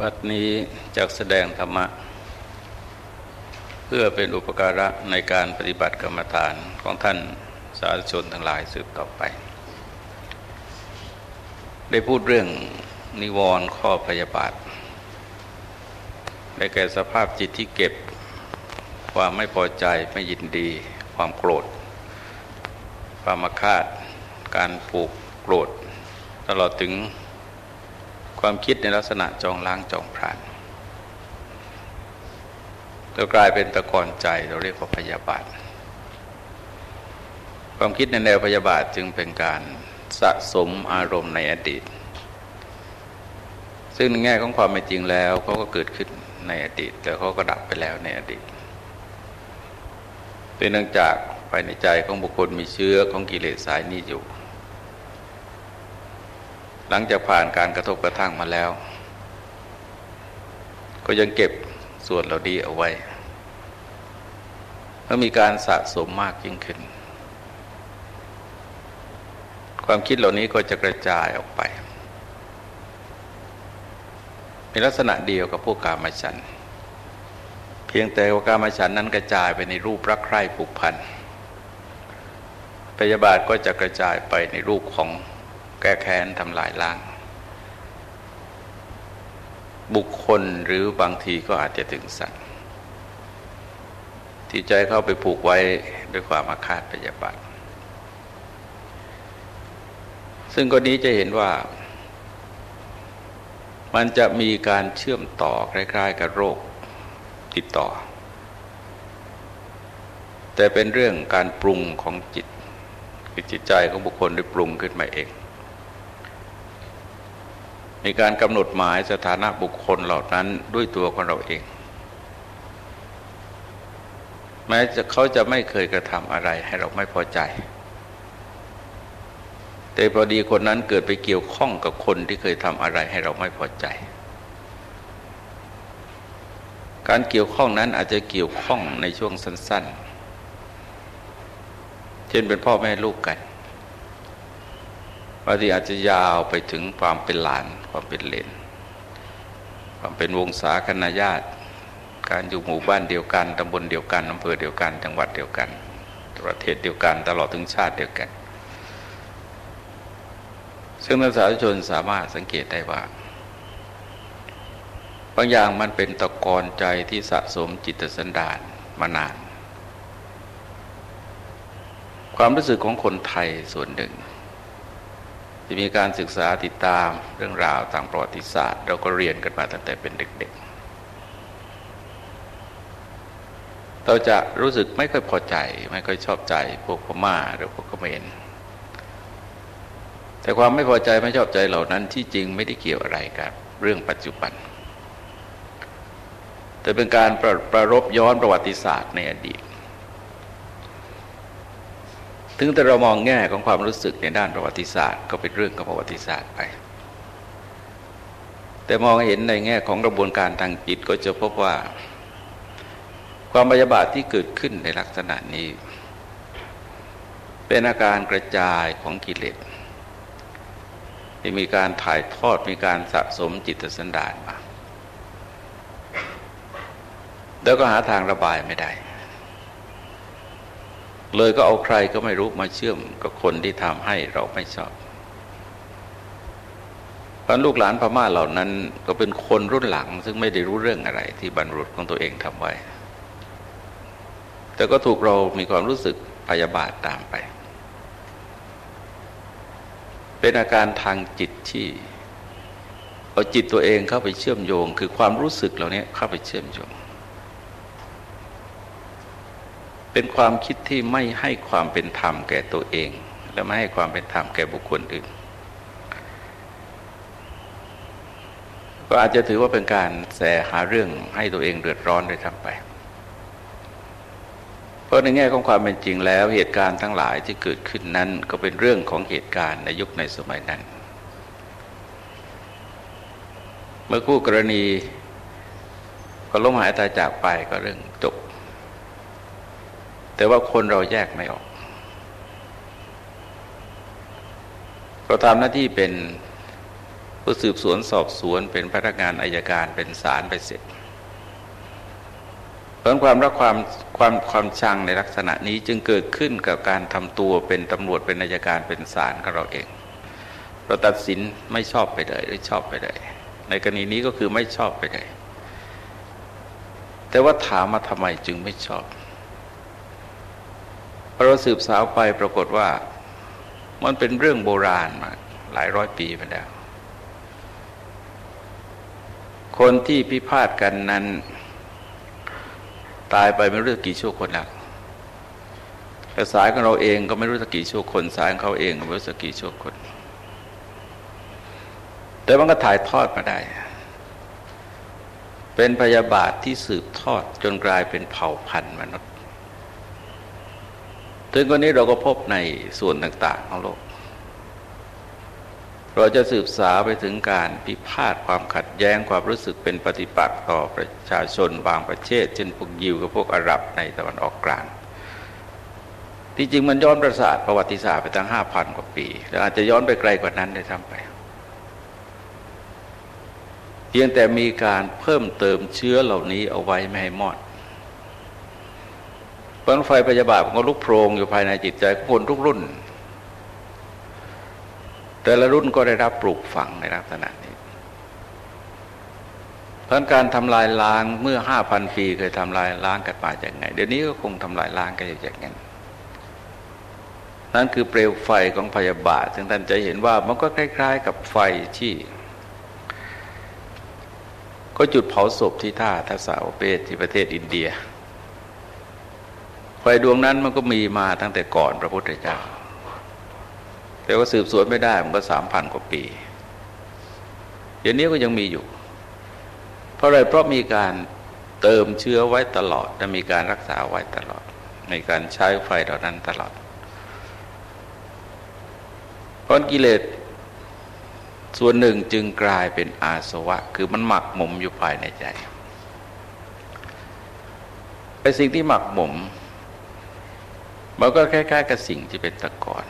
บัดนี้จากแสดงธรรมะ เพื่อเป็นอุปการะในการปฏิบัติกรรมฐานของท่านสาธุชนทั้งหลายสืบต่อไป ได้พูดเรื่องนิวรณ์ข้อพยาบาทได้แก่สภาพจิตที่เก็บ ความไม่พอใจไม่ยินดี ความโกรธ ความมาคาด การผูกโกรธ ตลอดถึง ความคิดในลักษณะจองล้างจองพรานเรากลายเป็นตะกอนใจเราเรียกว่าพยาบาท ความคิดในแนวพยาบาทจึงเป็นการสะสมอารมณ์ในอดีต ซึ่งในแง่ของความเป็นจริงแล้วเขาก็เกิดขึ้นในอดีต แต่เขาก็ดับไปแล้วในอดีตเป็นเนื่องจากภายในใจของบุคคลมีเชื้อของกิเลสสายนี้อยู่ หลังจากผ่านการกระทบกระทั่งมาแล้ว ก็ยังเก็บส่วนเราดีเอาไว้เมื่อมีการสะสมมากยิ่งขึ้น ความคิดเหล่านี้ก็จะกระจายออกไปเป็นลักษณะเดียวกับพวกกามฉัน เพียงแต่ว่ากามฉันนั้นกระจายไปในรูปรักใคร่ผูกพันพยาบาทก็จะกระจายไปในรูปของ แก้แค้นทำลายล้าง บุคคลหรือบางทีก็อาจจะถึงสัตว์ที่ใจเข้าไปผูกไว้ด้วยความอาฆาตพยาบาทซึ่งกรณีจะเห็นว่า มันจะมีการเชื่อมต่อคล้ายๆ กับโรคติดต่อ แต่เป็นเรื่องการปรุงของจิตคือจิตใจของบุคคลได้ปรุงขึ้นมาเอง มีการกำหนดหมายสถานะบุคคลเหล่านั้นด้วยตัวของเราเอง แม้จะเขาจะไม่เคยกระทำอะไรให้เราไม่พอใจ แต่พอดีคนนั้นเกิดไปเกี่ยวข้องกับคนที่เคยทำอะไรให้เราไม่พอใจ การเกี่ยวข้องนั้นอาจจะเกี่ยวข้องในช่วงสั้น ๆ เช่นเป็นพ่อแม่ลูกกันางทีอาจจะยาวไปถึงความเป็นหลาน ความเป็นเลนความเป็นวงศาคณะญาติ การอยู่หมู่บ้านเดียวกันตำบลเดียวกันอำเภอเดียวกัน จังหวัดเดียวกัน ประเทศเดียวกัน ตลอดถึงชาติเดียวกัน ซึ่งนักศึกษาชนสามารถสังเกตได้ว่าบางอย่างมันเป็นตะกอนใจที่สะสมจิตสันดานมานาน ความรู้สึกของคนไทยส่วนหนึ่ง ที่มีการศึกษาติดตามเรื่องราวทางประวัติศาสตร์ เราก็เรียนกันมาตั้งแต่เป็นเด็ก ๆ เราจะรู้สึกไม่ค่อยพอใจ ไม่ค่อยชอบใจพวกพม่าหรือพวกเขมรแต่ความไม่พอใจไม่ชอบใจเหล่านั้นที่จริงไม่ได้เกี่ยวอะไรกับเรื่องปัจจุบัน แต่เป็นการประประรบย้อนประวัติศาสตร์ในอดีต ถึงแต่เรามองแง่ของความรู้สึกในด้านประวัติศาสตร์ ก็เป็นเรื่องของประวัติศาสตร์ไป แต่มองเห็นในแง่ของกระบวนการทางจิตก็จะพบว่า ความบยาบาทที่เกิดขึ้นในลักษณะนี้ เป็นอาการกระจายของกิเลสที่มีการถ่ายทอดมีการสะสมจิตสันดานมา แล้วก็หาทางระบายไม่ได้ เลยก็เอาใครก็ไม่รู้มาเชื่อมกับคนที่ทำให้เราไม่ชอบพันลูกหลานพม่าเหล่านั้นก็เป็นคนรุ่นหลัง ซึ่งไม่ได้รู้เรื่องอะไร ที่บรรลุของตัวเองทำไว้ แต่ก็ถูกเรามีความรู้สึกพยาบาทตามไป เป็นอาการทางจิตที่เอาจิตตัวเองเข้าไปเชื่อมโยง คือความรู้สึกเหล่านี้เข้าไปเชื่อมโยง เป็นความคิดที่ไม่ให้ความเป็นธรรมแก่ตัวเอง และไม่ให้ความเป็นธรรมแก่บุคคลอื่น ก็อาจจะถือว่าเป็นการแสหาเรื่องให้ตัวเองเดือดร้อนโดยทำไป เพราะในแง่ของความเป็นจริงแล้วเหตุการณ์ทั้งหลายที่เกิดขึ้นนั้นก็เป็นเรื่องของเหตุการณ์ในยุคในสมัยนั้น เมื่อคู่กรณีก็ล้มหายตายจากไปก็เรื่องจบ แต่ว่าคนเราแยกไม่ออก เราทำหน้าที่เป็นผู้สืบสวนสอบสวนเป็นพนักงานอายการเป็นศาลไปเสร็จเพราะความรักความความความชังในลักษณะนี้จึงเกิดขึ้นกับการทำตัวเป็นตำรวจเป็นอายการเป็นศาลของเราเอง เราตัดสินไม่ชอบไปเลยหรือชอบไปเลยในกรณีนี้ก็คือไม่ชอบไปเลยแต่ว่าถามมาทำไมจึงไม่ชอบ อเราสืบสาวไปปรากฏว่ามันเป็นเรื่องโบราณมาหลายร้อยปีไปแล้ว คนที่พิพาทกันนั้น ตายไปไม่รู้กี่ชั่วคนแล้วแต่สายของเราเองก็ไม่รู้สักกี่ชั่วคน สายของเขาเองก็ไม่รู้สักกี่ชั่วคน แต่มันก็ถ่ายทอดมาได้ เป็นพยาบาทที่สืบทอดจนกลายเป็นเผ่าพันธุ์มนุษย์ ถึงวันนี้เราก็พบในส่วนต่าง ๆ ของโลก เราจะสืบสาวไปถึงการพิพาทความขัดแย้งความรู้สึกเป็นปฏิปักษ์ต่อประชาชนบางประเทศเช่นพวกยิวกับพวกอาหรับในตะวันออกกลางที่จริงมันย้อนประสาทประวัติศาสตร์ไปตั้งห้าพันกว่าปี แล้วอาจจะย้อนไปไกลกว่านั้นได้ทำไป เพียงแต่มีการเพิ่มเติมเชื้อเหล่านี้เอาไว้ไม่ให้มอด ราะไฟพยาบาทมันก็ลุกโพรงอยู่ภายในจิตใจของคนทุกรุ่น แต่ละรุ่นก็ได้รับปลูกฝังในลักษณะนี้เพราะการทำลายล้างเมื่อห้าพันปีเคยทำลายล้างกันมาอย่างไง เดี๋ยวนี้ก็คงทำลายล้างกันอย่างนั้นนั่นคือเปลวไฟของพยาบาทซึ่งท่านจะเห็นว่ามันก็คล้าย ๆ กับไฟที่ก็จุดเผาศพที่ท่าทัศาวเปตที่ประเทศอินเดีย ไฟดวงนั้นมันก็มีมาตั้งแต่ก่อนพระพุทธเจ้า แต่ว่าสืบสวนไม่ได้มันก็สามพันกว่าปีเดี๋ยวนี้ก็ยังมีอยู่ เพราะอะไรเพราะมีการเติมเชื้อไว้ตลอดและมีการรักษาไว้ตลอด ในการใช้ไฟเหล่านั้นตลอด เพราะกิเลสส่วนหนึ่งจึงกลายเป็นอาสวะ คือมันหมักหมมอยู่ภายในใจไอ้สิ่งที่หมักหมม มันก็คล้าย ๆ กับสิ่งที่เป็นตะกอน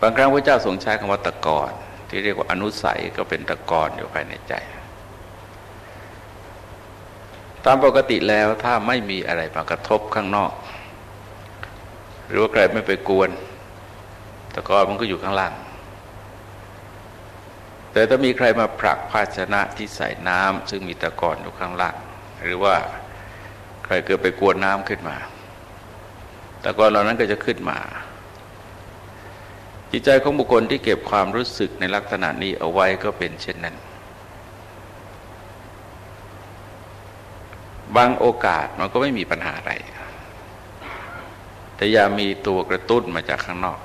บางครั้งพระเจ้าทรงใช้คำว่าตะกอนที่เรียกว่าอนุสัยก็เป็นตะกอนอยู่ภายในใจ ตามปกติแล้วถ้าไม่มีอะไรมากระทบข้างนอก หรือว่าใครไม่ไปกวน ตะกอนมันก็อยู่ข้างล่าง แต่ถ้ามีใครมาผลักภาชนะที่ใส่น้ำซึ่งมีตะกอนอยู่ข้างล่าง หรือว่าใครเกิดไปกวนน้ำขึ้นมา ตะกอนเหล่านั้นก็จะขึ้นมา จิตใจของบุคคลที่เก็บความรู้สึกในลักษณะนี้เอาไว้ก็เป็นเช่นนั้น บางโอกาสมันก็ไม่มีปัญหาอะไร แต่อย่ามีตัวกระตุ้นมาจากข้างนอก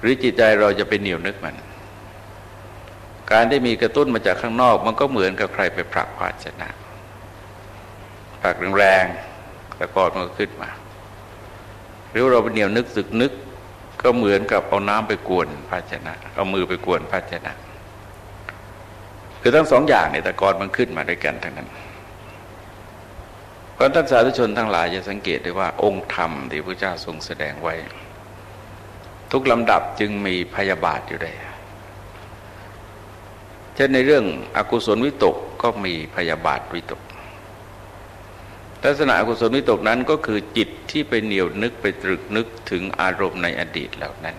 หรือจิตใจเราจะเป็นเหนียวนึกมัน การได้มีกระตุ้นมาจากข้างนอก มันก็เหมือนกับใครไปผลักภาชนะผลักแรงๆ แต่กอนมันก็ขึ้นมา หรือเราเป็นเหนียวนึกสึกนึกก็เหมือนกับเอาน้ำไปกวนภาชนะ เอามือไปกวนภาชนะ คือทั้งสองอย่างเนี่ยแต่กอนมันขึ้นมาด้วยกันทั้งนั้นเพราะท่านสาธุชนทั้งหลายจะสังเกตได้ว่าองค์ธรรมที่พระเจ้าทรงแสดงไว้ ทุกลำดับจึงมีพยาบาทอยู่ได้เช่นในเรื่องอกุศลวิตกก็มีพยาบาทวิตก ลักษณะอกุศลวิตกนั้นก็คือจิตที่ไปเหนียวนึกไปตรึกนึกถึงอารมณ์ในอดีตเหล่านั้น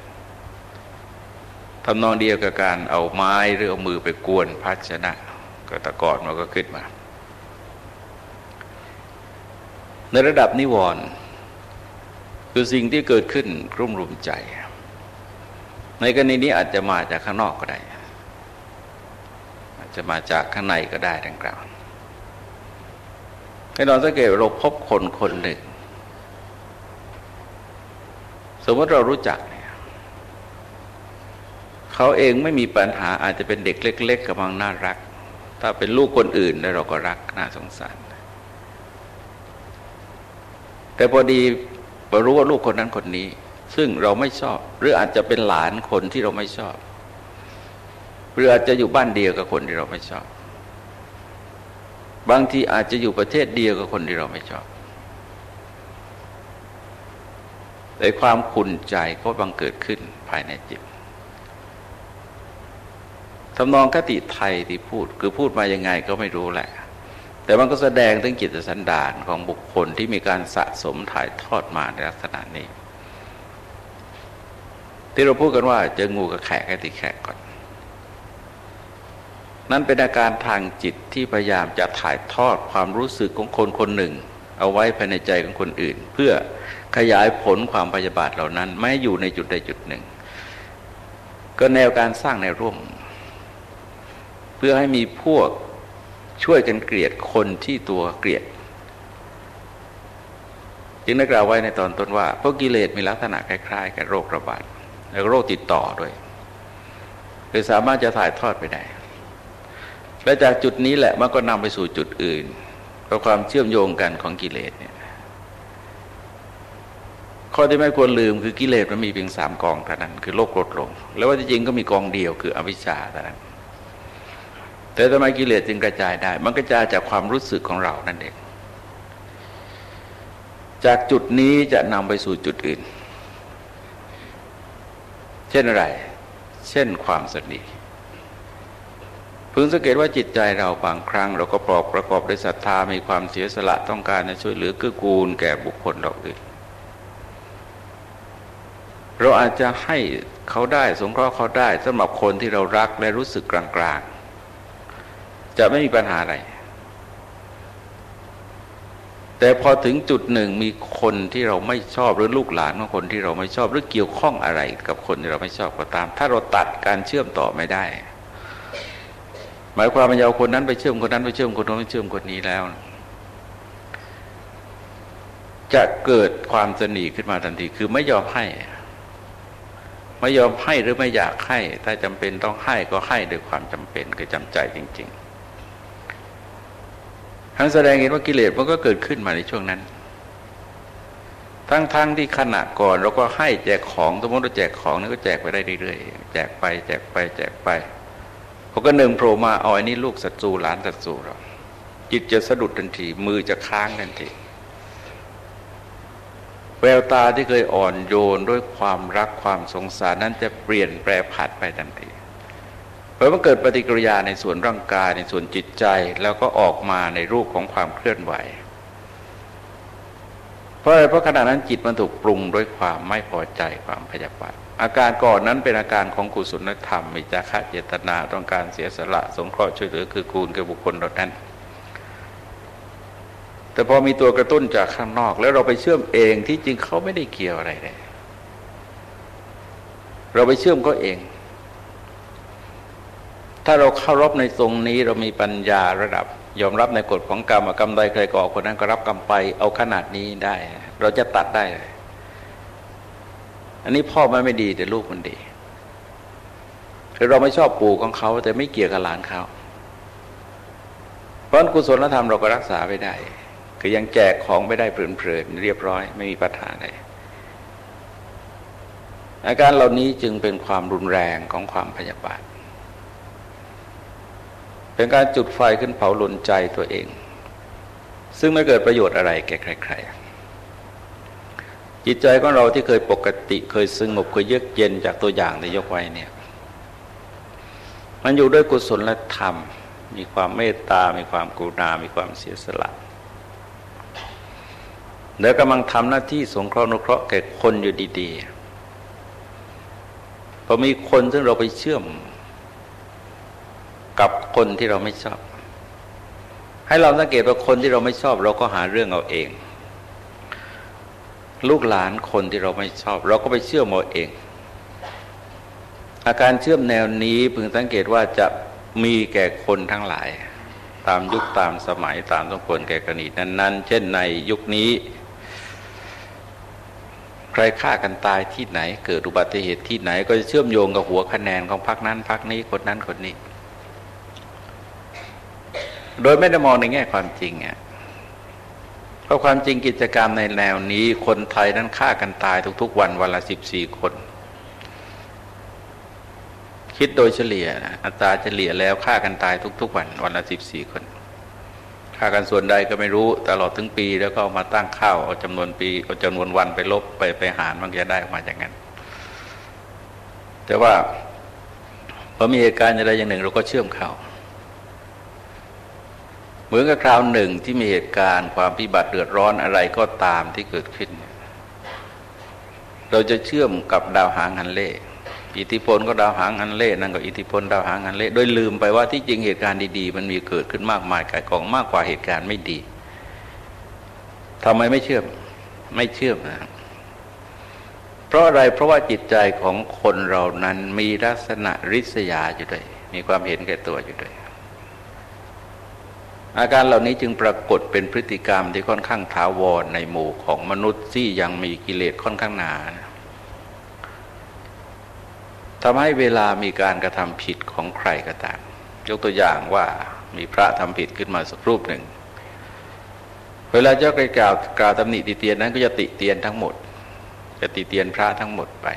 ทำนองเดียวกับการเอาไม้หรือเอามือไปกวนภาชนะก็ตะกอนมันก็ขึ้นมา ในระดับนิวรณ์คือสิ่งที่เกิดขึ้นกลุ่มรุมใจ ในกรณีนี้อาจจะมาจากข้างนอกก็ได้ อาจจะมาจากข้างในก็ได้ดังกล่าว ให้เราสังเกตเราพบคนคนหนึ่ง สมมติเรารู้จักเนี่ยเขาเองไม่มีปัญหาอาจจะเป็นเด็กเล็ก ๆกำลังน่ารัก ถ้าเป็นลูกคนอื่นแล้วเราก็รักน่าสงสาร แต่พอดีเรารู้ว่าลูกคนนั้นคนนี้ ซึ่งเราไม่ชอบ หรืออาจจะเป็นหลานคนที่เราไม่ชอบ หรืออาจจะอยู่บ้านเดียวกับคนที่เราไม่ชอบ บางทีอาจจะอยู่ประเทศเดียวกับคนที่เราไม่ชอบ แต่ความขุนใจก็บังเกิดขึ้นภายในจิตทำนองคติไทยที่พูด คือพูดมายังไงก็ไม่รู้แหละ แต่มันก็แสดงถึงจิตสันดานของบุคคลที่มีการสะสมถ่ายทอดมาในลักษณะนี้ ที่เราพูดกันว่าเจองูกับแขกให้ตีแขกก่อน นั่นเป็นอาการทางจิตที่พยายามจะถ่ายทอดความรู้สึกของคนคนหนึ่ง เอาไว้ภายในใจของคนอื่น เพื่อขยายผลความพยาบาทเหล่านั้นไม่อยู่ในจุดใดจุดหนึ่ง ก็แนวการสร้างแนวร่วม เพื่อให้มีพวกช่วยกันเกลียดคนที่ตัวเกลียด จึงได้กล่าวไว้ในตอนต้นว่าพวกกิเลสมีลักษณะคล้าย ๆ กับโรคระบาดและโรคติดต่อด้วยคือสามารถจะถ่ายทอดไปได้ และจากจุดนี้แหละมันก็นำไปสู่จุดอื่น เพราะความเชื่อมโยงกันของกิเลสเนี่ยข้อที่ไม่ควรลืมคือกิเลสมันมีเพียงสามกองเท่านั้น คือโลกโกรธหลงแล้วว่าจริงๆก็มีกองเดียวคืออวิชชาเท่านั้น แต่ทำไมกิเลสจึงกระจายได้ มันกระจายจากความรู้สึกของเรานั่นเองจากจุดนี้จะนำไปสู่จุดอื่น เช่นอะไร เช่นความสนิท พึงสังเกตว่าจิตใจเราบางครั้ง เราก็ปรอบประกอบด้วยศรัทธามีความเสียสละต้องการจะช่วยเหลือเกื้อกูลแก่บุคคลเราอื่นเราอาจจะให้เขาได้สงเคราะห์เขาได้สำหรับคนที่เรารักและรู้สึกกลางๆ จะไม่มีปัญหาอะไร แต่พอถึงจุดหนึ่งมีคนที่เราไม่ชอบหรือลูกหลานของคนที่เราไม่ชอบหรือเกี่ยวข้องอะไร กับคนที่เราไม่ชอบก็ตาม ถ้าเราตัดการเชื่อมต่อไม่ได้ หมายความว่าเอาคนนั้นไปเชื่อมคนนั้นไปเชื่อมคนนั้นไปเชื่อมคนนี้แล้ว จะเกิดความสนีขึ้นมาทันที คือไม่ยอมให้ ไม่ยอมให้หรือไม่อยากให้ ถ้าจำเป็นต้องให้ก็ให้ด้วยความจำเป็นคือจำใจจริง ๆ ทั้งแสดงเห็นว่ากิเลสมันก็เกิดขึ้นมาในช่วงนั้นทั้งๆทที่ขณะก่อนเราก็ให้แจกของสมมติเราแจกของนี่ก็แจกไปได้เรื่อยๆแจกไปแจกไปแจกไป พอก็หนึ่งโผล่มาเอาอันนี้ลูกศัตรูหลานศัตรูเรา จิตจะสะดุดทันที มือจะค้างทันทีแววตาที่เคยอ่อนโยนด้วยความรักความสงสารนั้นจะเปลี่ยนแปรผัดไปทันทีเพราะมันเกิดปฏิกิริยาในส่วนร่างกายในส่วนจิตใจแล้วก็ออกมาในรูปของความเคลื่อนไหว เพราะเพราะขณะนั้นจิตมันถูกปรุงด้วยความไม่พอใจความพยาบาท อาการก่อนนั้นเป็นอาการของกุศลธรรมมีจฉาคะเจตนาต้องการเสียสละ สงเคราะห์ช่วยเหลือคือกูลกับบุคคลเหล่านั้น แต่พอมีตัวกระตุ้นจากข้างนอก แล้วเราไปเชื่อมเองที่จริงเขาไม่ได้เกี่ยวอะไรเลยเราไปเชื่อมก็เอง ถ้าเราเข้ารบในตรงนี้เรามีปัญญาระดับ ยอมรับในกฎของกรรมกรรมใดใครก่อคนนั้นก็รับกรรมไปเอาขนาดนี้ได้ เราจะตัดได้ อันนี้พ่อมันไม่ดีแต่ลูกมันดีคือเราไม่ชอบปู่ของเขาแต่ไม่เกี่ยวกับหลานเขา เพราะกุศลธรรมเราก็รักษาไม่ได้ คือยังแจกของไม่ได้เพลินๆเรียบร้อย ไม่มีปัญหาใดอาการเหล่านี้จึงเป็นความรุนแรงของความพยาบาท เป็นการจุดไฟขึ้นเผาหลนใจตัวเอง ซึ่งไม่เกิดประโยชน์อะไรแก่ใคร ๆ จิตใจของเราที่เคยปกติเคยสงบเคยเยือกเย็นจากตัวอย่างที่ยกไว้เนี่ยมันอยู่ด้วยกุศลและธรรม มีความเมตตา มีความกรุณา มีความเสียสละแล้วกำลังทำหน้าที่สงเคราะห์นุเคราะห์แก่คนอยู่ดีๆพอมีคนซึ่งเราไปเชื่อม กับคนที่เราไม่ชอบ ให้เราสังเกตว่าคนที่เราไม่ชอบ เราก็หาเรื่องเอาเอง ลูกหลานคนที่เราไม่ชอบ เราก็ไปเชื่อมเอาเอง อาการเชื่อมแนวนี้พึงสังเกตว่าจะมีแก่คนทั้งหลาย ตามยุคตามสมัยตามสมควรแก่กรณีนั้น ๆ เช่นในยุคนี้ ใครฆ่ากันตายที่ไหน เกิดอุบัติเหตุที่ไหน ก็จะเชื่อมโยงกับหัวคะแนนของพรรคนั้นพรรคนี้คนนั้นคนนี้ โดยไม่ได้มองในแง่ความจริงอะ เพราะความจริงกิจกรรมในแนวนี้ คนไทยนั้นฆ่ากันตายทุกๆ วันวันละสิบสี่คน คิดโดยเฉลี่ยอัตราเฉลี่ยแล้วฆ่ากันตายทุก ๆ วันวันละสิบสี่คนฆ่ากันส่วนใดก็ไม่รู้ตลอดถึงปี แล้วก็มาตั้งข้าวเอาจำนวนปีเอาจำนวนวันไปลบไปไปหารมันจะได้ออกมาอย่างนั้น แต่ว่าพอมีเหตุการณ์อะไรอย่างหนึ่งเราก็เชื่อมเข้า เหมือนกับคราวหนึ่งที่มีเหตุการณ์ความพิบัติเดือดร้อนอะไรก็ตามที่เกิดขึ้น เราจะเชื่อมกับดาวหางฮันเล่อิทธิพลก็ดาวหางฮันเล่นั่นก็อิทธิพลดาวหางฮันเล่โดยลืมไปว่าที่จริงเหตุการณ์ดีๆ มันมีเกิดขึ้นมากมายกายกองมากกว่าเหตุการณ์ไม่ดีทำไมไม่เชื่อมไม่เชื่อมนะเพราะอะไรเพราะว่าจิตใจของคนเรานั้นมีลักษณะริษยาอยู่ด้วย มีความเห็นแก่ตัวอยู่ด้วย อาการเหล่านี้จึงปรากฏเป็นพฤติกรรมที่ค่อนข้างถาวรในหมู่ของมนุษย์ที่ยังมีกิเลสค่อนข้างหนาทำให้เวลามีการกระทำผิดของใครก็ตามยกตัวอย่างว่ามีพระทำผิดขึ้นมาสักรูปหนึ่ง เวลาเจ้ากล่าวกล่าวตำหนิติเตียนนั้นก็จะติเตียนทั้งหมด จะติเตียนพระทั้งหมดไป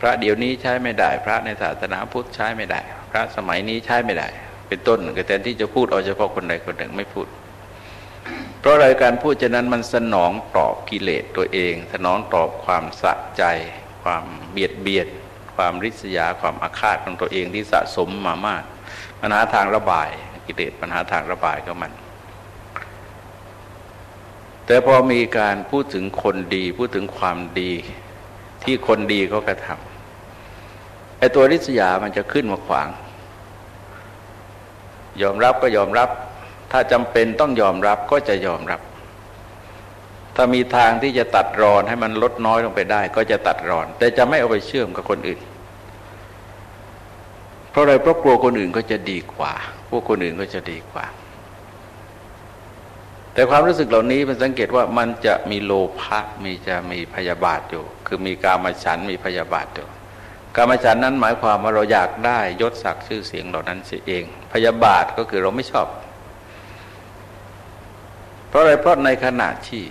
พระเดี๋ยวนี้ใช้ไม่ได้ พระในศาสนาพุทธใช้ไม่ได้ พระสมัยนี้ใช้ไม่ได้ เป็นต้นก็แทนที่จะพูดเอาเฉพาะคนใดคนหนึ่งไม่พูด เพราะอะไรการพูดจะนั้นมันสนองตอบกิเลสตัวเอง สนองตอบความสะใจ ความเบียดเบียนความริษยาความอาฆาตของตัวเองที่สะสมมามากปัญหาทางระบายกิเลสปัญหาทางระบายก็มัน แต่พอมีการพูดถึงคนดีพูดถึงความดีที่คนดีเขากระทำไอ้ตัวริษยามันจะขึ้นมาขวาง ยอมรับก็ยอมรับ ถ้าจำเป็นต้องยอมรับก็จะยอมรับ ถ้ามีทางที่จะตัดรอนให้มันลดน้อยลงไปได้ ก็จะตัดรอน แต่จะไม่เอาไปเชื่อมกับคนอื่น เพราะอะไรเพราะกลัวคนอื่นก็จะดีกว่า พวกคนอื่นก็จะดีกว่า แต่ความรู้สึกเหล่านี้มันสังเกตว่ามันจะมีโลภะมีจะมีพยาบาทอยู่ คือมีการมาฉันมีพยาบาทอยู่ กรรมฉันนั้นหมายความว่าเราอยากได้ยศศักดิ์ชื่อเสียงเหล่านั้นเสียเอง พยาบาทก็คือเราไม่ชอบ เพราะอะไรเพราะในขณะที่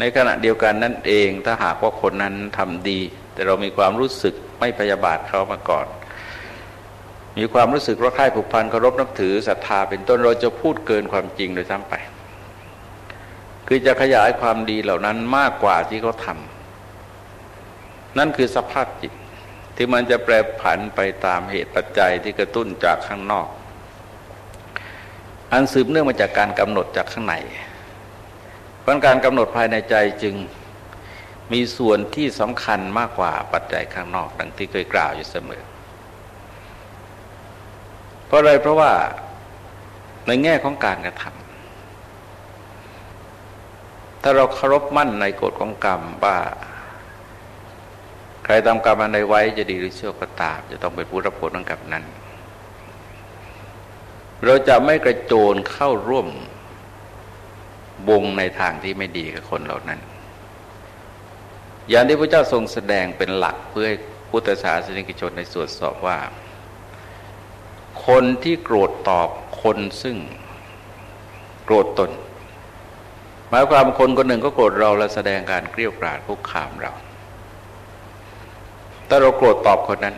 ในขณะเดียวกันนั่นเอง ถ้าหากว่าคนนั้นทำดี แต่เรามีความรู้สึกไม่พยาบาทเขามาก่อน มีความรู้สึกรักใคร่ผูกพันเคารพนับถือศรัทธาเป็นต้นเราจะพูดเกินความจริงโดยซ้ำไป คือจะขยายความดีเหล่านั้นมากกว่าที่เขาทำนั่นคือสภาพจิต ที่มันจะแปรผันไปตามเหตุปัจจัยที่กระตุ้นจากข้างนอก อันสืบเนื่องมาจากการกำหนดจากข้างในเพราะการกำหนดภายในใจจึงมีส่วนที่สำคัญมากกว่าปัจจัยข้างนอก ดังที่เคยกล่าวอยู่เสมอ เพราะอะไรเพราะว่าในแง่ของการกระทำถ้าเราเคารพมั่นในกฎของกรรมว่า ใครทำกรรมอันใดไว้จะดีหรือชั่วก็ตาม จะต้องเป็นผู้รับผลของกรรมนั้น เราจะไม่กระโจนเข้าร่วมวงในทางที่ไม่ดีกับคนเหล่านั้น อย่างที่พระเจ้าทรงแสดงเป็นหลักเพื่อให้พุทธศาสนิกชนในสวดสอบว่า คนที่โกรธตอบคนซึ่งโกรธตนหมายความคนคนหนึ่งก็โกรธเราและแสดงการเกลี้ยวกราดคุกคามเรา ถ้าเราโกรธตอบคนนั้น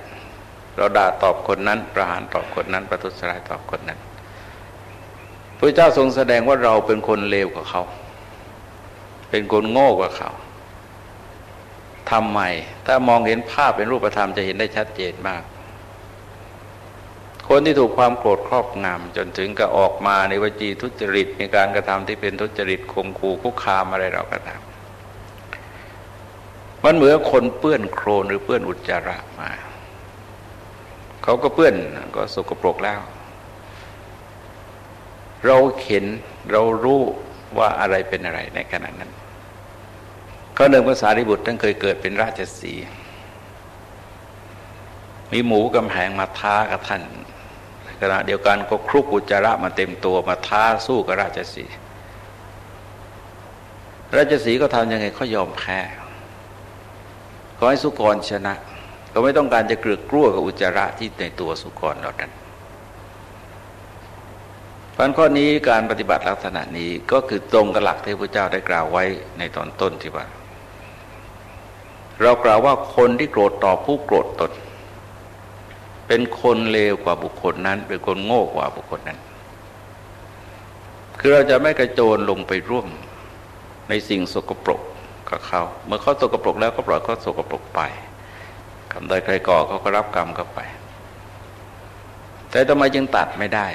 เราด่าตอบคนนั้น ประหารตอบคนนั้น ประทุษร้ายตอบคนนั้นพระเจ้าทรงแสดงว่าเราเป็นคนเลวกว่าเขา เป็นคนโง่กว่าเขาทำไมถ้ามองเห็นภาพเป็นรูปธรรมจะเห็นได้ชัดเจนมาก คนที่ถูกความโกรธครอบงำจนถึงกับออกมาในวจีทุจริต มีการกระทำที่เป็นทุจริตข่มขู่คุกคามอะไรเราก็ตาม มันเหมือนคนเปื้อนโครนหรือเปื้อนอุจจาระมา เขาก็เปื้อนก็สกปรกแล้ว เราเห็นเรารู้ว่าอะไรเป็นอะไรในขณะนั้นเขาหนึ่งภาษาริบุตรท่านเคยเกิดเป็นราชสีมีหมูกำแพงมาท้ากับท่านขณะเดียวกันก็ครุกอุจจาระมาเต็มตัวมาท้าสู้กับราชสีราชสีก็ทำยังไงเขายอมแพ้ ขอให้สุกรชนะเขาไม่ต้องการจะเกลือกลัวกับอุจจาระที่ในตัวสุกรเหล่านั้นพันข้อนี้การปฏิบัติลักษณะนี้ก็คือตรงกับหลักที่พระเจ้าได้กล่าวไว้ในตอนต้นที่ว่า เรากล่าวว่าคนที่โกรธต่อผู้โกรธตน เป็นคนเลวกว่าบุคคลนั้น เป็นคนโง่กว่าบุคคลนั้น คือเราจะไม่กระโจนลงไปร่วมในสิ่งสกปรก กับเขา เมื่อเขาสกปรกแล้วก็ปล่อยเขาสกปรกไปกรรมใดใครก่อเขาก็รับกรรมเข้าไป แต่ทำไมจึงตัดไม่ได้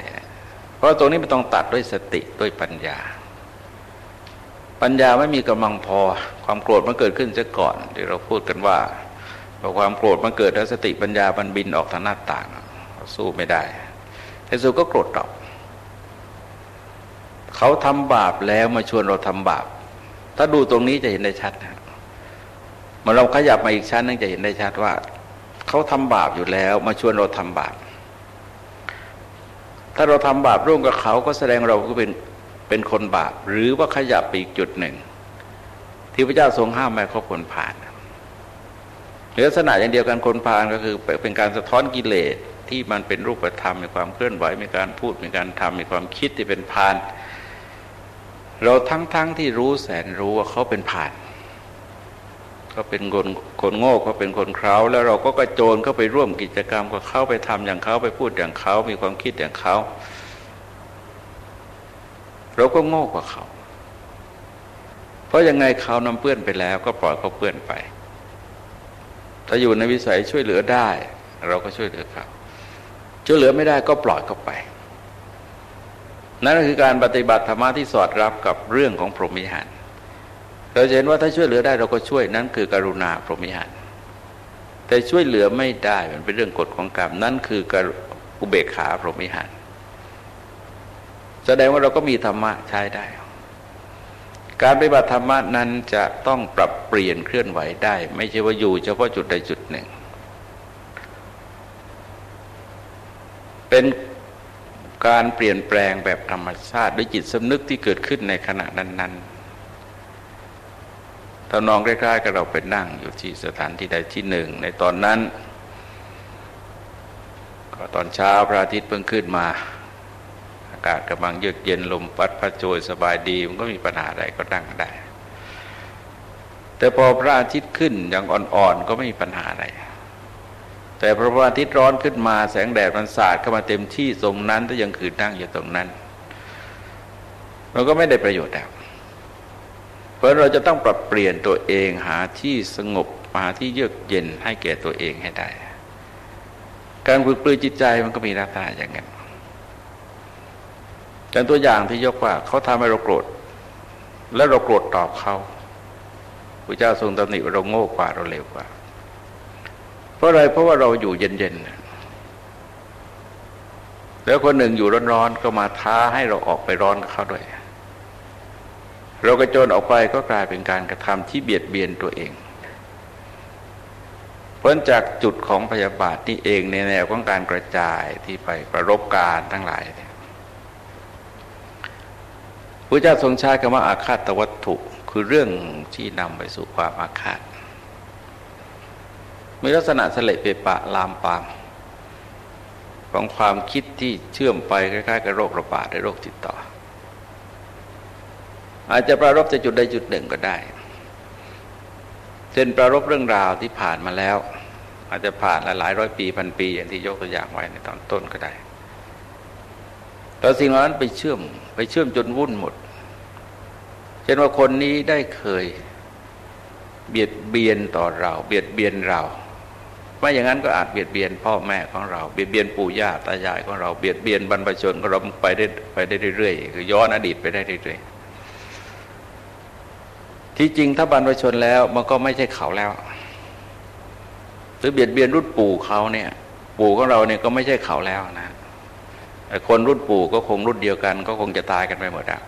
เพราะตรงนี้มันต้องตัดด้วยสติด้วยปัญญา ปัญญาไม่มีกำลังพอ ความโกรธมันเกิดขึ้นซะก่อนที่เราพูดกันว่าพอความโกรธมันเกิดแล้วสติปัญญามันบินออกทางหน้าต่าง สู้ไม่ได้ในสุก็โกรธตอบเขาทำบาปแล้วมาชวนเราทำบาป ถ้าดูตรงนี้จะเห็นได้ชัดนะมาเราขยับมาอีกชั้นนึงจะเห็นได้ชัดว่าเขาทำบาปอยู่แล้ว มาชวนเราทำบาป ถ้าเราทำบาปร่วมกับเขาก็แสดงเราก็เป็นเป็นคนบาป หรือว่าขยับไปอีกจุดหนึ่ง ที่พระเจ้าทรงห้ามไม่เขาคนผ่านลักษณะอย่างเดียวกันคนพาลก็คือเป็นการสะท้อนกิเลสที่มันเป็นรูปธรรมมีความเคลื่อนไหวมีการพูดมีการทำมีความคิดที่เป็นพาน เราทั้งๆทที่รู้แสนรู้ว่าเขาเป็นผ่านเขาเป็นคนคนโง่เขาเป็นคนเคราแล้วเราก็กระโจนเข้าไปร่วมกิจกรรมกับเขาไปทำอย่างเขาไปพูดอย่างเขามีความคิดอย่างเขาเราก็โง่กว่าเขา เพราะยังไงเขานำเปื้อนไปแล้ว ก็ปล่อยเขาเปื้อนไป ถ้าอยู่ในวิสัยช่วยเหลือได้ เราก็ช่วยเหลือเขาช่วยเหลือไม่ได้ก็ปล่อยเขาไป นั่นคือการปฏิบัติธรรมะที่สอดรับกับเรื่องของพรหมิหารเราเห็นว่าถ้าช่วยเหลือได้เราก็ช่วยนั่นคือกรุณาพรหมิหาร แต่ช่วยเหลือไม่ได้มันเป็นเรื่องกฎของกรรมนั่นคือกอุเบกขาพรหมิหาร แสดงว่าเราก็มีธรรมะใช้ได้ การปฏิบัติธรรมะนั้นจะต้องปรับเปลี่ยนเคลื่อนไหวได้ ไม่ใช่ว่าอยู่เฉพาะจุดใดจุดหนึ่ง เป็น การเปลี่ยนแปลงแบบธรรมชาติด้วยจิตสำนึกที่เกิดขึ้นในขณะนั้น ๆ ถ้านองใกล้ๆกับเราไปนั่งอยู่ที่สถานที่ใดที่หนึ่ง ในตอนนั้น ก็ตอนเช้าพระอาทิตย์เพิ่งขึ้นมา อากาศกำลังเยือกเย็นลมพัดพัดโจยสบายดีมันก็มีปัญหาอะไรก็นั่งได้ แต่พอพระอาทิตย์ขึ้นอย่างอ่อนๆก็ไม่มีปัญหาอะไร แต่พอพระอาทิตย์ร้อนขึ้นมาแสงแดดมันสาดเข้ามาเต็มที่ตรงนั้นถ้ายังคืนนั่งอยู่ตรงนั้นมันก็ไม่ได้ประโยชน์แล้วเพราะเราจะต้องปรับเปลี่ยนตัวเองหาที่สงบหาที่เยือกเย็นให้แก่ตัวเองให้ได้ การฝึกปลือจิตใจมันก็มีลักษณะอย่างนั้นเป็นตัวอย่างที่ยกว่าเขาทำให้เราโกรธ แล้วเราโกรธตอบเขาพระเจ้าทรงตำหนิว่าเราโง่กว่าเราเร็วกว่า เพราะอะไรเพราะว่าเราอยู่เย็นๆแล้วคนหนึ่งอยู่ร้อนๆก็มาท้าให้เราออกไปร้อนกับเขาด้วย เรากระโจนออกไปก็กลายเป็นการกระทำที่เบียดเบียนตัวเองเพราะจากจุดของพยาบาทนี่เองในแนวของการกระจายที่ไปประรบการทั้งหลายเนี่ยพระเจ้าทรงใช้คำว่าอาฆาตวัตถุคือเรื่องที่นำไปสู่ความอาฆาต มีลักษณะเสลเปปะลามปามของความคิดที่เชื่อมไปคล้ายๆกับโรคระบาดในโรคติดต่อ อาจจะประรบจะจุดใดจุดหนึ่งก็ได้เช่นประรบเรื่องราวที่ผ่านมาแล้ว อาจจะผ่านหลายร้อยปีพันปี อย่างที่ยกตัวอย่างไว้ในตอนต้นก็ได้แล้วสิ่งเหล่านั้นไปเชื่อมไปเชื่อมจนวุ่นหมด เช่นว่าคนนี้ได้เคยเบียดเบียนต่อเรา เบียดเบียนเรา ไม่อย่างนั้นก็อาจเบียดเบียนพ่อแม่ของเราเบียดเบียนปู่ย่าตายายของเราเบียดเบียนบรรพชนของเราไปได้ไปได้เรื่อยๆคือย้อนอดีตไปได้เรื่อยๆที่จริงถ้าบรรพชนแล้วมันก็ไม่ใช่เขาแล้วหรือเบียดเบียนรุ่นปู่เขาเนี่ย ปู่ของเราเนี่ยก็ไม่ใช่เขาแล้วนะคนรุ่นปู่ก็คงรุ่นเดียวกัน ก็คงจะตายกันไปหมดแล้ว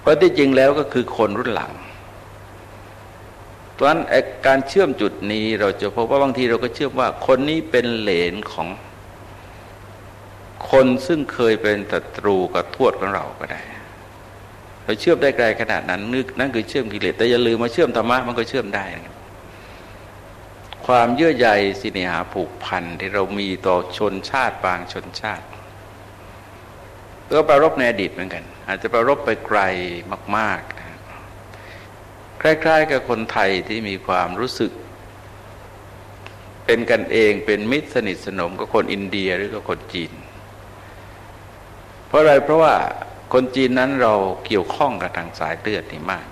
เพราะที่จริงแล้วก็คือคนรุ่นหลัง ตอนนั้นการเชื่อมจุดนี้เราจะพบว่าบางทีเราก็เชื่อมว่าคนนี้เป็นเหลนของคนซึ่งเคยเป็นศัตรูกับทวดของเราก็ได้ เราเชื่อมได้ไกลขนาดนั้นนึกนั่นคือเชื่อมกิเลสแต่อย่าลืมมาเชื่อมธรรมะมันก็เชื่อมได้ความเยื่อใยสิเนหาผูกพันที่เรามีต่อชนชาติบางชนชาติก็ประรบในอดีตเหมือนกัน อาจจะประรบไปไกลมากๆน คล้าย ๆ กับคนไทยที่มีความรู้สึก เป็นกันเองเป็นมิตรสนิทสนมกับคนอินเดียหรือกับคนจีน เพราะอะไรเพราะว่าคนจีนนั้นเราเกี่ยวข้องกับทางสายเลือดนี่มาก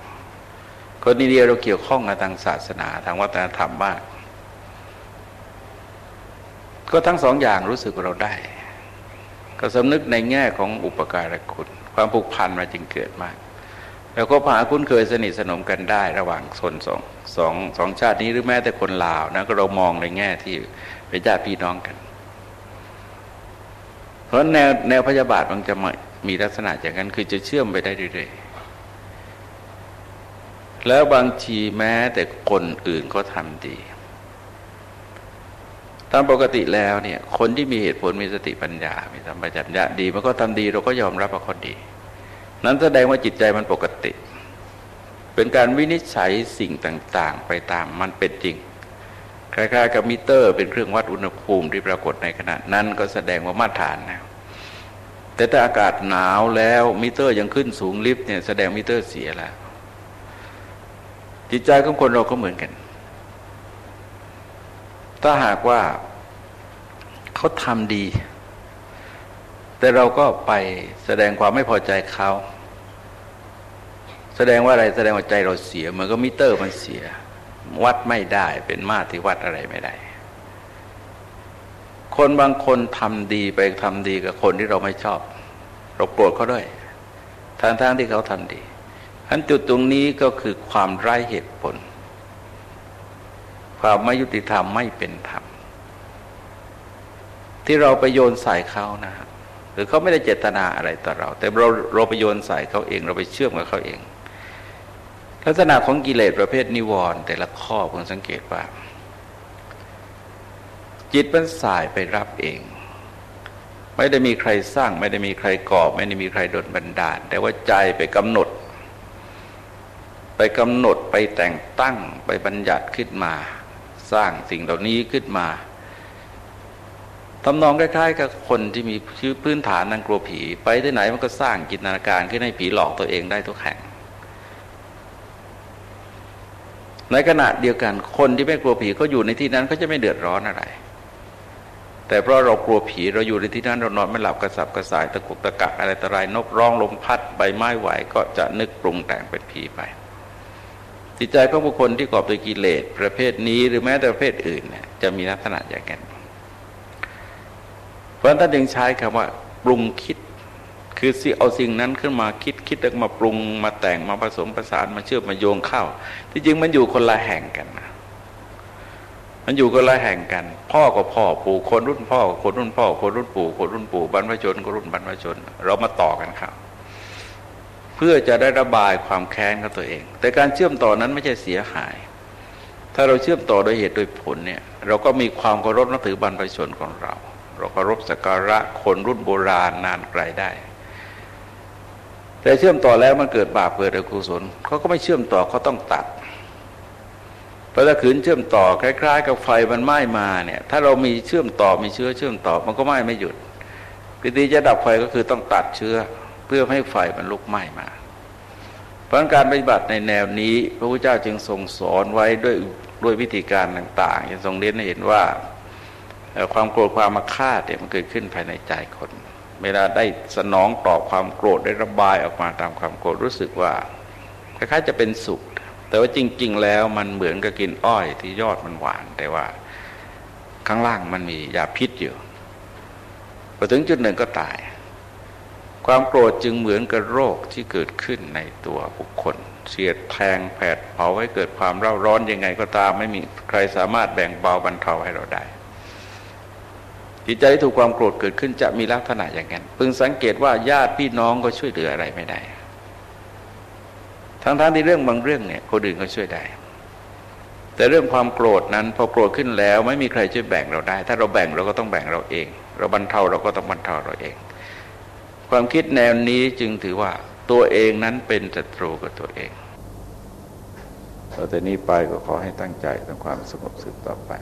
คนอินเดียเราเกี่ยวข้องกับทางศาสนาทางวัฒนธรรมมาก ก็ทั้งสองอย่างรู้สึกเราได้ ก็สำนึกในแง่ของอุปการะคุณ ความผูกพันมาจึงเกิดมาก แล้วก็พาคุ้นเคยสนิทสนมกันได้ระหว่างส่วนสองสองสองชาตินี้หรือแม้แต่คนลาวนะก็เรามองในแง่ที่เป็นญาติพี่น้องกัน เพราะแนวแนวพยาบาทมันจะมีลักษณะอย่างนั้นคือจะเชื่อมไปได้เรื่อยๆแล้วบางทีแม้แต่คนอื่นก็ทำดีตามปกติแล้วเนี่ยคนที่มีเหตุผลมีสติปัญญา มีธรรมจัญญะดีมันก็ทำดีเราก็ยอมรับว่าเขาดี นั้นแสดงว่าจิตใจมันปกติ เป็นการวินิจฉัยสิ่งต่างๆ ไปตามมันเป็นจริงคล้ายๆกับมิเตอร์ เป็นเครื่องวัดอุณหภูมิที่ปรากฏในขณะนั้นก็แสดงว่ามาตรฐานนะแต่ถ้าอากาศหนาวแล้วมิเตอร์ยังขึ้นสูงลิฟต์เนี่ยแสดงมิเตอร์เสียแล้ว จิตใจของคนเราก็เหมือนกัน ถ้าหากว่าเขาทำดี แต่เราก็ไปแสดงความไม่พอใจเขาแสดงว่าอะไรแสดงว่าใจเราเสียเหมือนก็มิเตอร์มันเสีย วัดไม่ได้เป็นมาตรที่วัดอะไรไม่ได้ คนบางคนทำดีไปทำดีกับคนที่เราไม่ชอบ เราโกรธเขาด้วยทางทางที่เขาทำดีอันจุดตรงนี้ก็คือความไร้เหตุผล ความไม่ยุติธรรมไม่เป็นธรรมที่เราไปโยนใส่เขานะหรื อเขาไม่ได้เจตนาอะไรต่อเรา แต่เราเราไปโยนใส่เขาเอง เราไปเชื่อมกับเขาเอง ลักษณะของกิเลสประเภทนิวรณ์แต่ละข้อผมสังเกตว่า จิตมันสายไปรับเอง ไม่ได้มีใครสร้าง ไม่ได้มีใครก่อไม่ได้มีใครดลบันดาล แต่ว่าใจไปกำหนด ไปกำหนดไปแต่งตั้งไปบัญญัติขึ้นมา สร้างสิ่งเหล่านี้ขึ้นมา ทำนองคล้ายๆ กับคนที่มีชื่อพื้นฐานนังกลัวผี ไปที่ไหนมันก็สร้างจินตนาการขึ้นให้ผีหลอกตัวเองได้ทุกแห่ง ในขณะเดียวกันคนที่ไม่กลัวผีก็อยู่ในที่นั้นก็จะไม่เดือดร้อนอะไร แต่เพราะเรากลัวผีเราอยู่ในที่นั้นเรานอนไม่หลับกระสับกระส่ายตะกุกตะกักอะไรต่ออะไรนกร้องลมพัดใบไม้ไหวก็จะนึกปรุงแต่งเป็นผีไปจิตใจของบุคคลที่กอบด้วยกิเลสประเภทนี้หรือแม้แต่ประเภทอื่นเนี่ยจะมีลักษณะอย่างนั้น เพราะท่านจึงใช้คำว่าปรุงคิด คือสิเอาสิ่งนั้นขึ้นมาคิดคิดแล้วมาปรุงมาแต่งมาผสมประสานมาเชื่อมมาโยงเข้า ที่จริงมันอยู่คนละแห่งกันนะมันอยู่คนละแห่งกัน พ่อกับพ่อปู่คนรุ่นพ่อคนรุ่นพ่อคนรุ่นปู่คนรุ่นปู่บรรพชนคนรุ่นบรรพชน เรามาต่อกันครับเพื่อจะได้ระบายความแค้นของตัวเอง แต่การเชื่อมต่อนั้นไม่ใช่เสียหาย ถ้าเราเชื่อมต่อโดยเหตุโดยผลเนี่ย เราก็มีความเคารพนับถือบรรพชนของเรา เราเคารพสักการะคนรุ่นโบราณนานไกลได้ แต่เชื่อมต่อแล้วมันเกิดบาปเกิดอกุศลเขาก็ไม่เชื่อมต่อเขาต้องตัดเพราะถ้าขืนเชื่อมต่อคล้ายๆ กับไฟมันไหม้มาเนี่ยถ้าเรามีเชื่อมต่อมีเชื้อเชื่อมต่อมันก็ไหม้ไม่หยุดวิธีจะดับไฟก็คือต้องตัดเชื้อเพื่อให้ไฟมันลุกไหม้มา เพราะการปฏิบัติในแนวนี้ พระพุทธเจ้าจึงทรงสอนไว้ด้วยด้วยวิธีการต่างๆยังทรงเน้นให้เห็นว่า ความโกรธความมาฆ่าเนี่ยมันเกิดขึ้นภายในใจคนเวลาได้สนองตอบความโกรธได้ระบายออกมาตามความโกรธรู้สึกว่าคล้ายๆจะเป็นสุข แต่ว่าจริง ๆ แล้วมันเหมือนกับกินอ้อยที่ยอดมันหวาน แต่ว่าข้างล่างมันมียาพิษอยู่พอถึงจุดหนึ่งก็ตาย ความโกรธจึงเหมือนกับโรคที่เกิดขึ้นในตัวบุคคลเสียดแทงแผดเผาให้เกิดความเร่าร้อนยังไงก็ตามไม่มีใครสามารถแบ่งเบาบรรเทาให้เราได้ จิตใจที่ถูกความโกรธเกิดขึ้นจะมีลักษณะอย่างนั้นพึงสังเกตว่าญาติพี่น้องก็ช่วยเหลืออะไรไม่ได้ ทั้งๆทที่เรื่องบางเรื่องเนี่ยคนอื่นก็ช่วยได้ แต่เรื่องความโกรธนั้น พอโกรธขึ้นแล้ว ไม่มีใครช่วยแบ่งเราได้ ถ้าเราแบ่งเราก็ต้องแบ่งเราเอง เราบรรเทาเราก็ต้องบรรเทาเราเอง ความคิดแนวนี้จึงถือว่าตัวเองนั้นเป็นศัตรูกับตัวเองต่อแต่นี้ไปก็ขอให้ตั้งใจทำความสงบสุขต่อไป